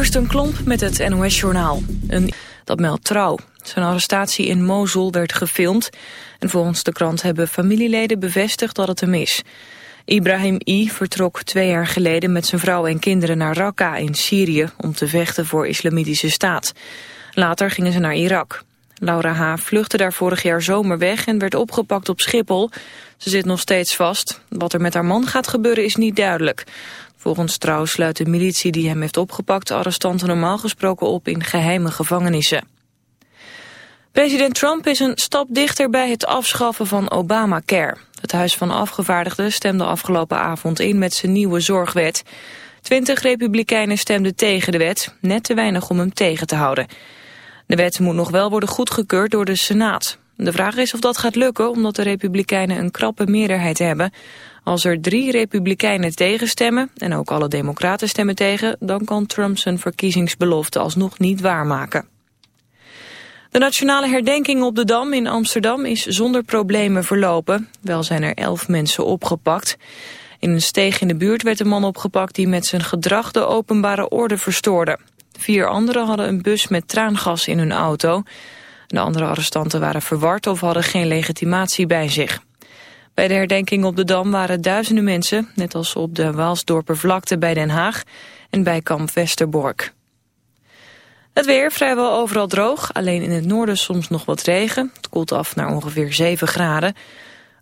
een Klomp met het NOS-journaal. Dat meldt trouw. Zijn arrestatie in Mosul werd gefilmd. En volgens de krant hebben familieleden bevestigd dat het hem is. Ibrahim I. vertrok twee jaar geleden met zijn vrouw en kinderen naar Raqqa in Syrië... om te vechten voor islamitische staat. Later gingen ze naar Irak. Laura H. vluchtte daar vorig jaar zomer weg en werd opgepakt op Schiphol. Ze zit nog steeds vast. Wat er met haar man gaat gebeuren is niet duidelijk. Volgens Trouw sluit de militie die hem heeft opgepakt... arrestanten normaal gesproken op in geheime gevangenissen. President Trump is een stap dichter bij het afschaffen van Obamacare. Het Huis van Afgevaardigden stemde afgelopen avond in met zijn nieuwe zorgwet. Twintig republikeinen stemden tegen de wet, net te weinig om hem tegen te houden. De wet moet nog wel worden goedgekeurd door de Senaat. De vraag is of dat gaat lukken omdat de republikeinen een krappe meerderheid hebben. Als er drie republikeinen tegenstemmen en ook alle democraten stemmen tegen... dan kan Trump zijn verkiezingsbelofte alsnog niet waarmaken. De nationale herdenking op de Dam in Amsterdam is zonder problemen verlopen. Wel zijn er elf mensen opgepakt. In een steeg in de buurt werd een man opgepakt die met zijn gedrag de openbare orde verstoorde. Vier anderen hadden een bus met traangas in hun auto. De andere arrestanten waren verward of hadden geen legitimatie bij zich. Bij de herdenking op de Dam waren duizenden mensen, net als op de Waalsdorpervlakte bij Den Haag en bij kamp Westerbork. Het weer vrijwel overal droog, alleen in het noorden soms nog wat regen. Het koelt af naar ongeveer 7 graden.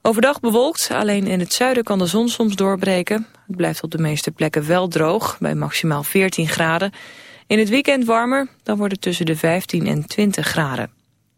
Overdag bewolkt, alleen in het zuiden kan de zon soms doorbreken. Het blijft op de meeste plekken wel droog, bij maximaal 14 graden. In het weekend warmer, dan wordt het tussen de 15 en 20 graden.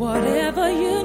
Whatever you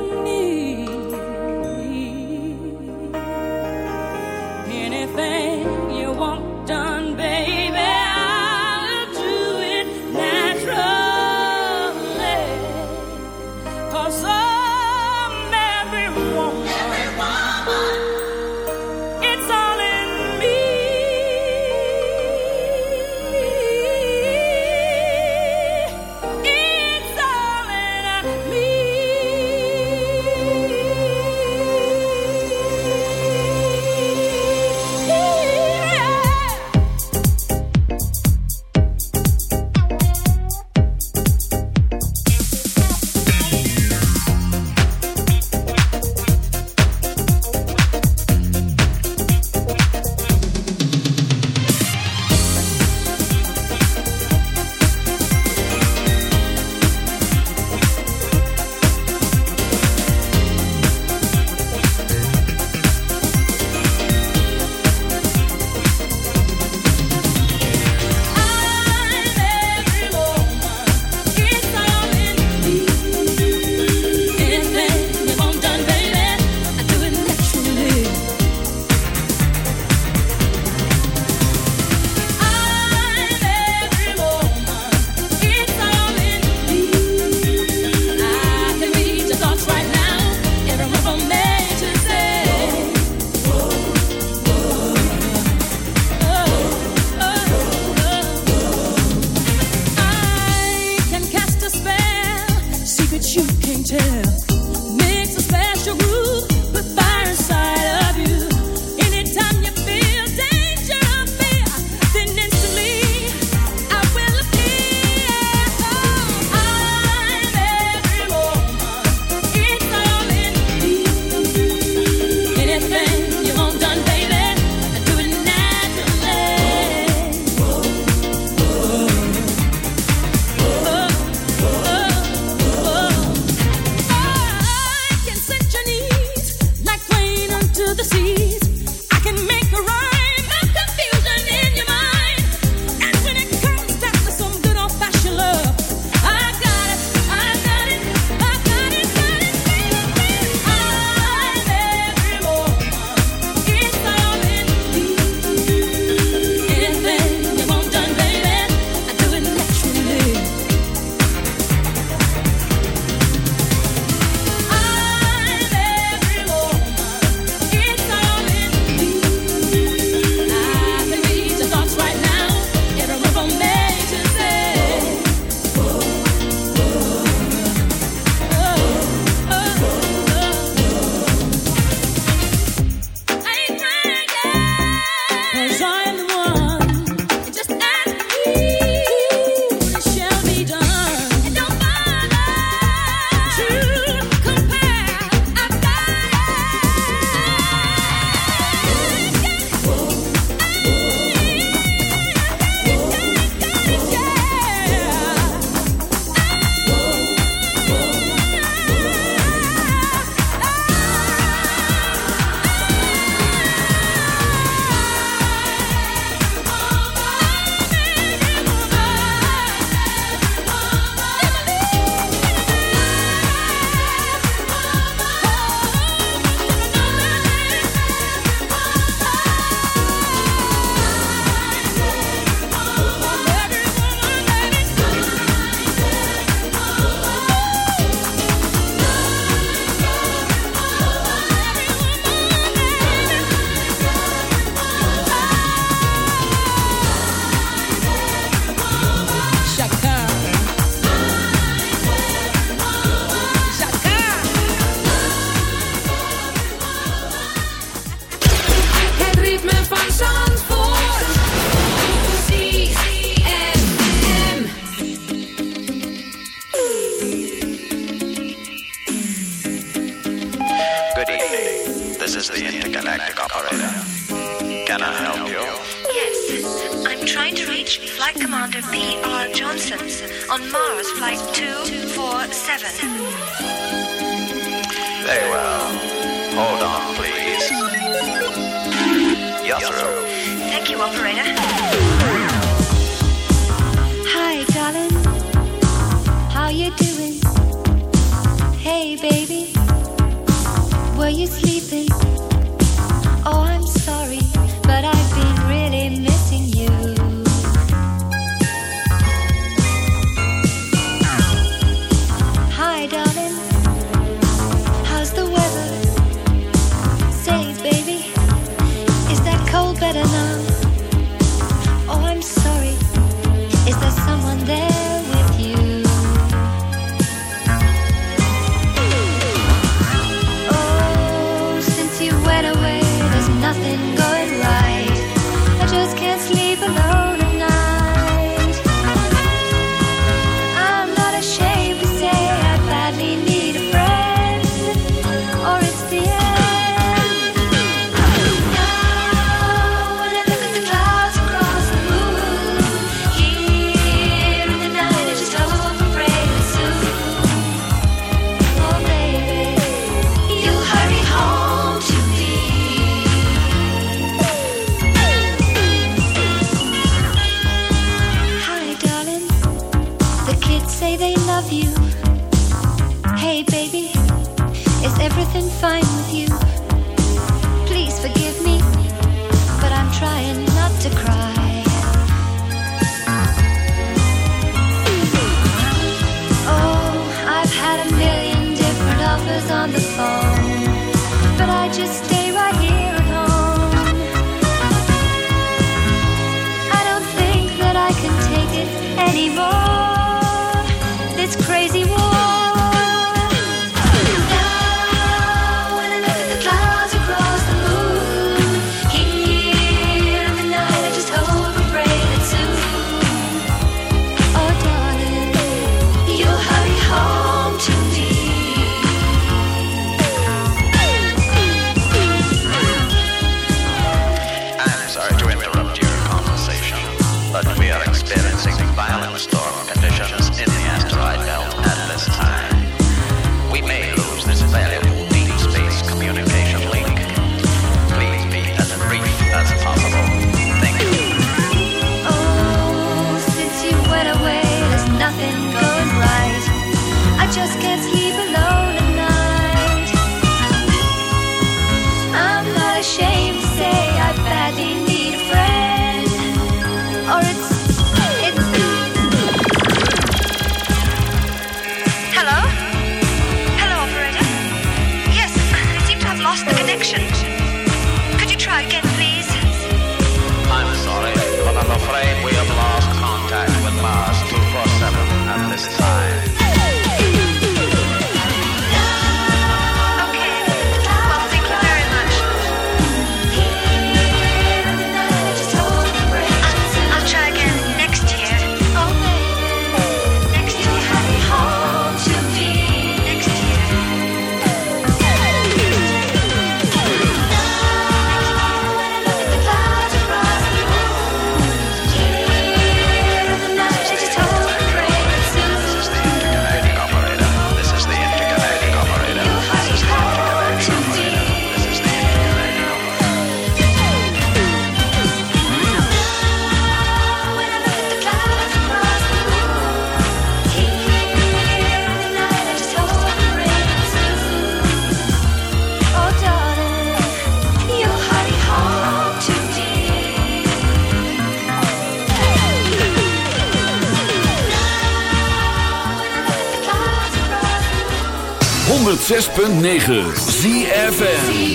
106.9 ZFN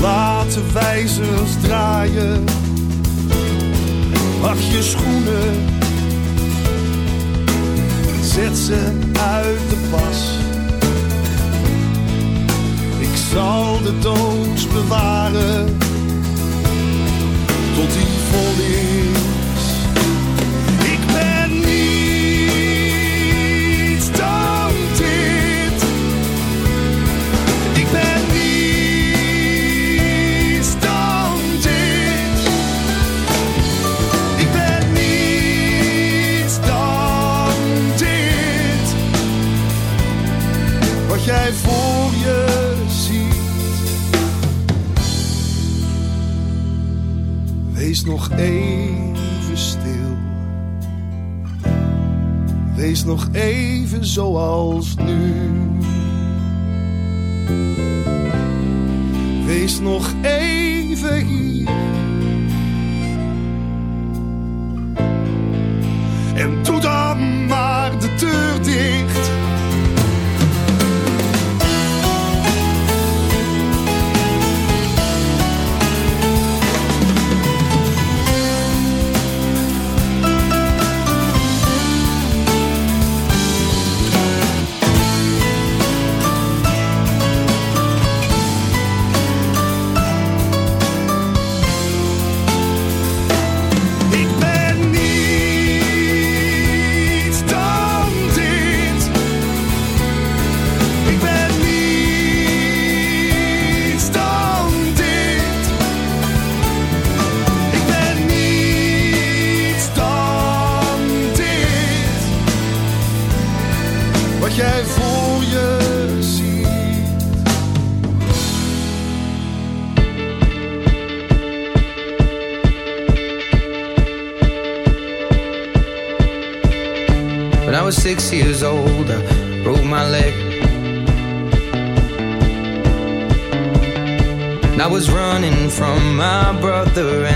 Laat de wijzers draaien. Mag je schoenen. Zet ze uit de pas. Ik zal de dood bewaren. Tot die volleer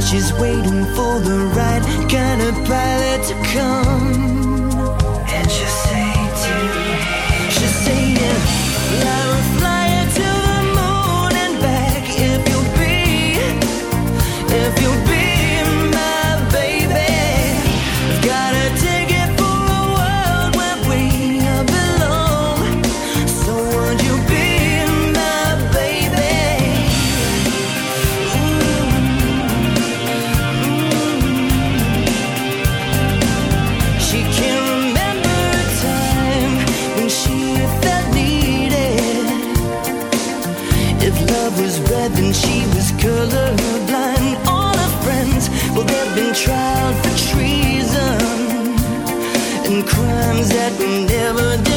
She's waiting for the right kind of pilot to come. colorblind. All her friends, well, they've been tried for treason and crimes that we never did.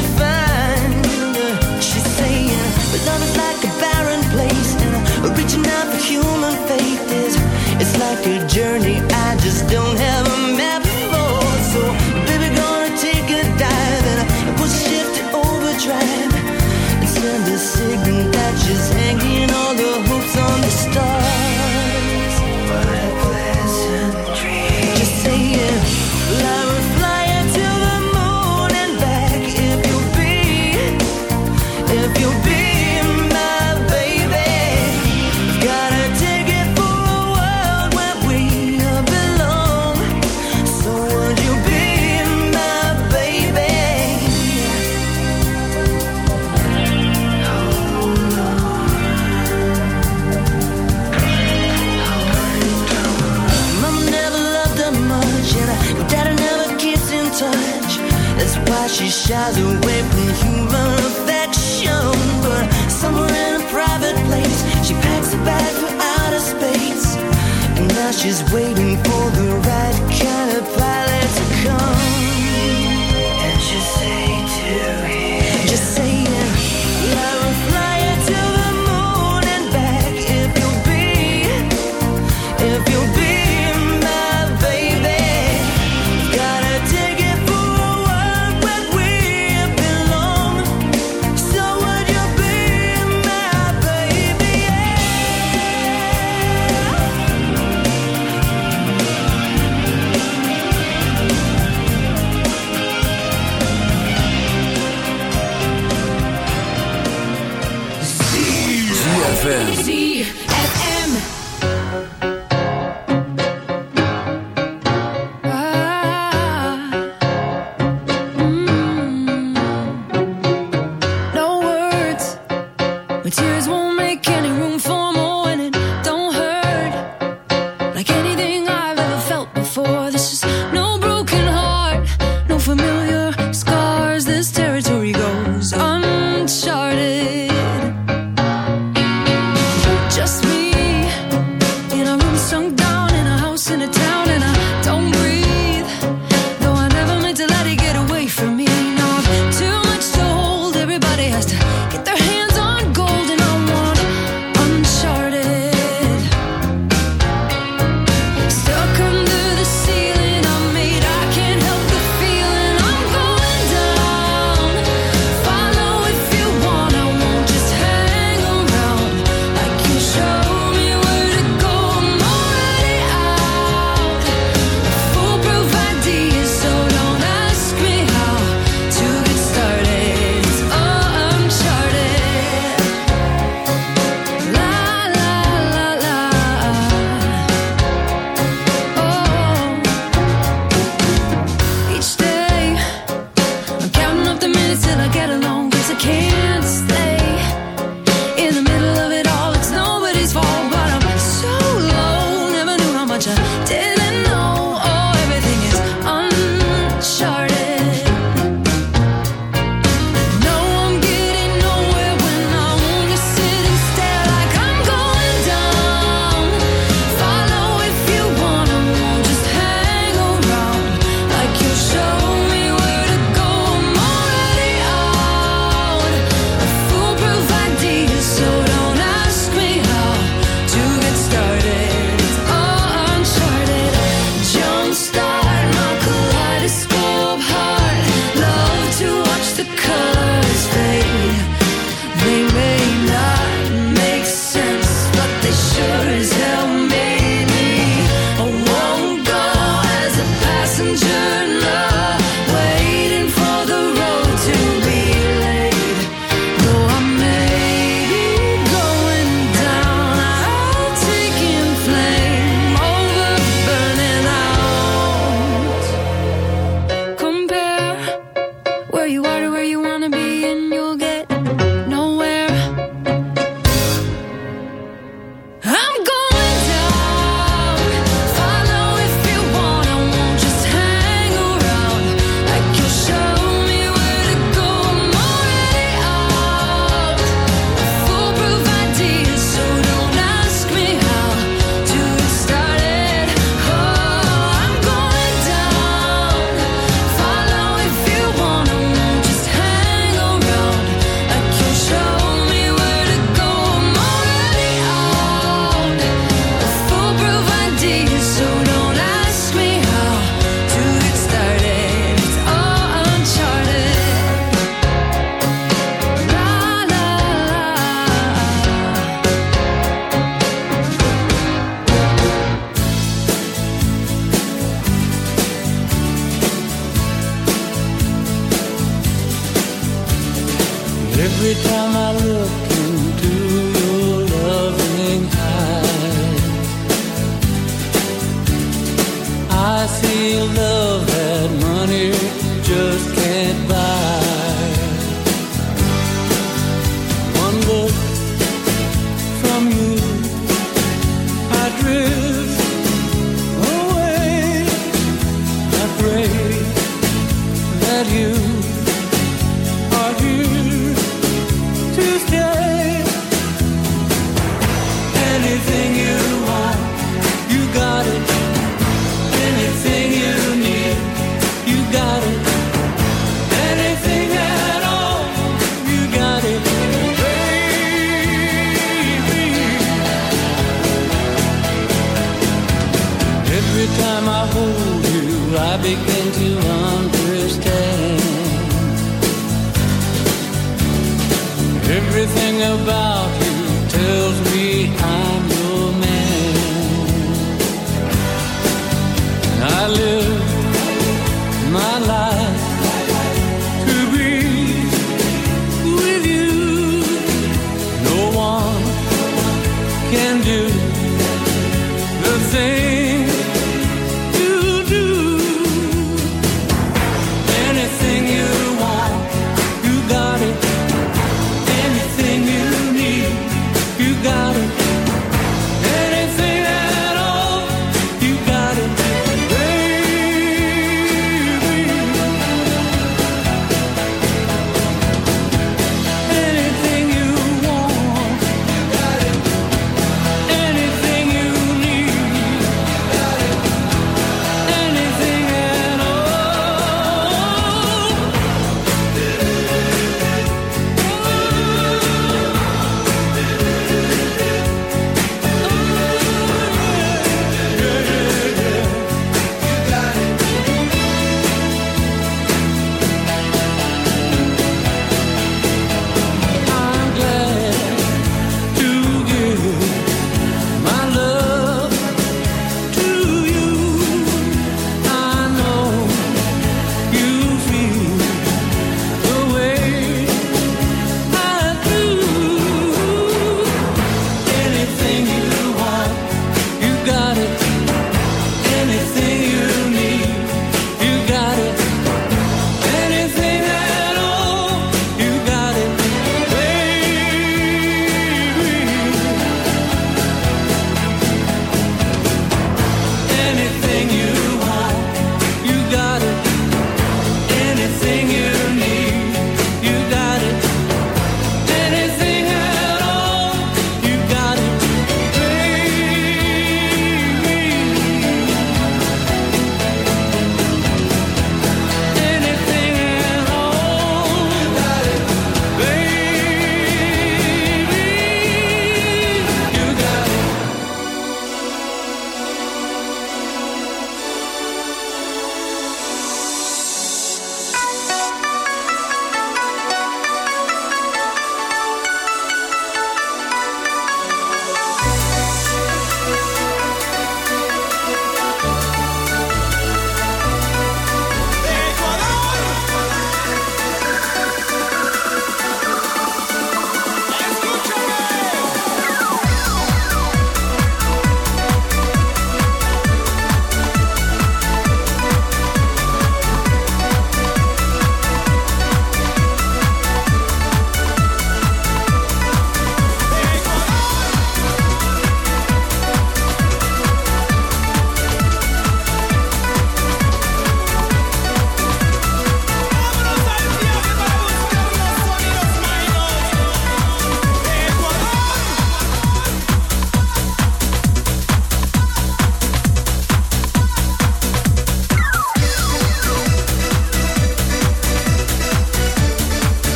Sunk down